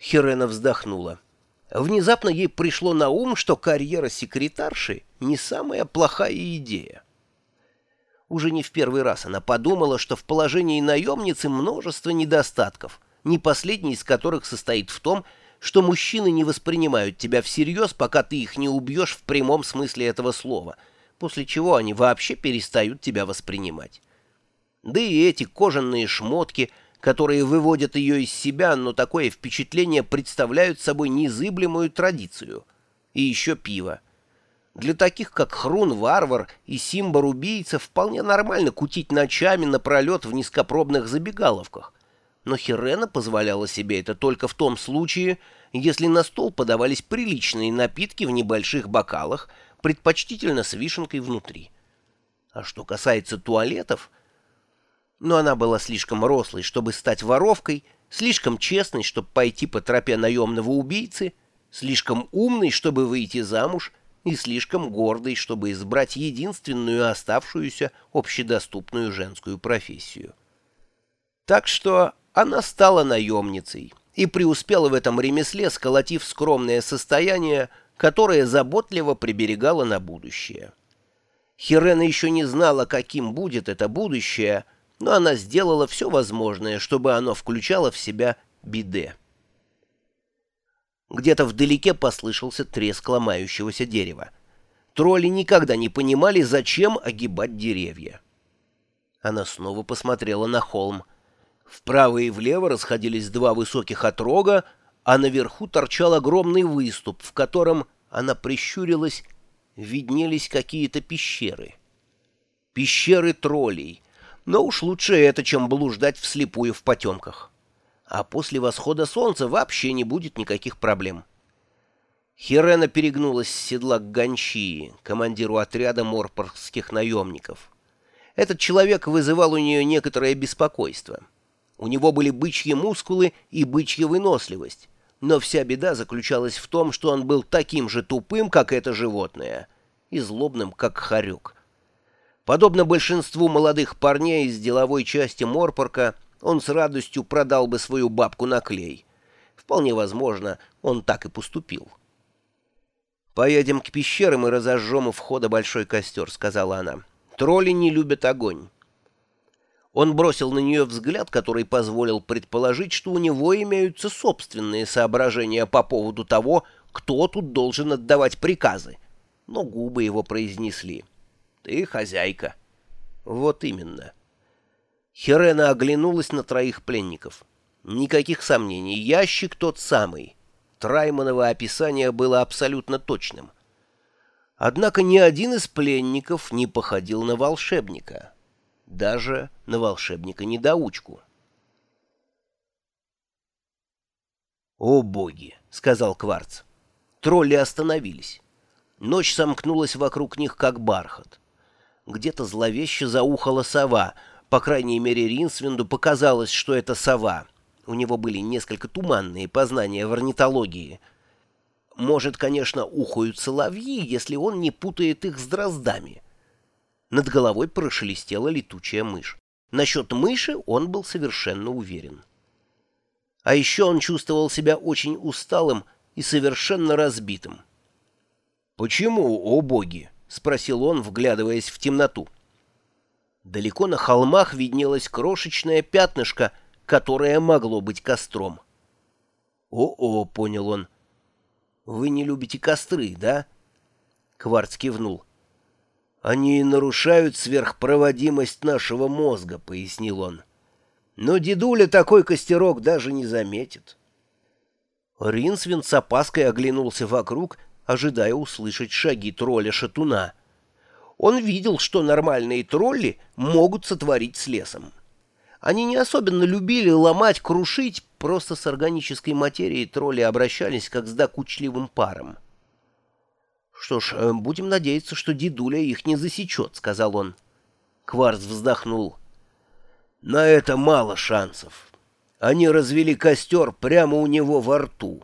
Хирена вздохнула. Внезапно ей пришло на ум, что карьера секретарши не самая плохая идея. Уже не в первый раз она подумала, что в положении наемницы множество недостатков, не последний из которых состоит в том, что мужчины не воспринимают тебя всерьез, пока ты их не убьешь в прямом смысле этого слова, после чего они вообще перестают тебя воспринимать. Да и эти кожаные шмотки — которые выводят ее из себя, но такое впечатление представляют собой незыблемую традицию. И еще пиво. Для таких, как Хрун-варвар и Симбар-убийца, вполне нормально кутить ночами напролет в низкопробных забегаловках. Но Хирена позволяла себе это только в том случае, если на стол подавались приличные напитки в небольших бокалах, предпочтительно с вишенкой внутри. А что касается туалетов, но она была слишком рослой, чтобы стать воровкой, слишком честной, чтобы пойти по тропе наемного убийцы, слишком умной, чтобы выйти замуж, и слишком гордой, чтобы избрать единственную оставшуюся общедоступную женскую профессию. Так что она стала наемницей и преуспела в этом ремесле, сколотив скромное состояние, которое заботливо приберегала на будущее. Хирена еще не знала, каким будет это будущее — но она сделала все возможное, чтобы оно включало в себя биде. Где-то вдалеке послышался треск ломающегося дерева. Тролли никогда не понимали, зачем огибать деревья. Она снова посмотрела на холм. Вправо и влево расходились два высоких отрога, а наверху торчал огромный выступ, в котором, она прищурилась, виднелись какие-то пещеры. Пещеры троллей — но уж лучше это, чем блуждать вслепую в потемках. А после восхода солнца вообще не будет никаких проблем. Хирена перегнулась с седла к Ганчии, командиру отряда морпорских наемников. Этот человек вызывал у нее некоторое беспокойство. У него были бычьи мускулы и бычья выносливость, но вся беда заключалась в том, что он был таким же тупым, как это животное, и злобным, как хорек. Подобно большинству молодых парней из деловой части Морпорка, он с радостью продал бы свою бабку на клей. Вполне возможно, он так и поступил. «Поедем к пещерам и разожжем у входа большой костер», — сказала она. «Тролли не любят огонь». Он бросил на нее взгляд, который позволил предположить, что у него имеются собственные соображения по поводу того, кто тут должен отдавать приказы. Но губы его произнесли — ты хозяйка. Вот именно. Херена оглянулась на троих пленников. Никаких сомнений, ящик тот самый. Трайманово описание было абсолютно точным. Однако ни один из пленников не походил на волшебника. Даже на волшебника-недоучку. «О боги!» — сказал Кварц. Тролли остановились. Ночь сомкнулась вокруг них, как бархат. Где-то зловеще заухала сова. По крайней мере, Ринсвинду показалось, что это сова. У него были несколько туманные познания в орнитологии. Может, конечно, ухают соловьи, если он не путает их с дроздами. Над головой прошелестела летучая мышь. Насчет мыши он был совершенно уверен. А еще он чувствовал себя очень усталым и совершенно разбитым. «Почему, о боги?» — спросил он, вглядываясь в темноту. Далеко на холмах виднелось крошечное пятнышко, которое могло быть костром. «О-о», — понял он, — «вы не любите костры, да?» Кварц кивнул. «Они нарушают сверхпроводимость нашего мозга», — пояснил он. «Но дедуля такой костерок даже не заметит». Ринсвин с опаской оглянулся вокруг ожидая услышать шаги тролля-шатуна. Он видел, что нормальные тролли могут сотворить с лесом. Они не особенно любили ломать, крушить, просто с органической материей тролли обращались как с докучливым паром. «Что ж, э, будем надеяться, что дедуля их не засечет», — сказал он. Кварц вздохнул. «На это мало шансов. Они развели костер прямо у него во рту».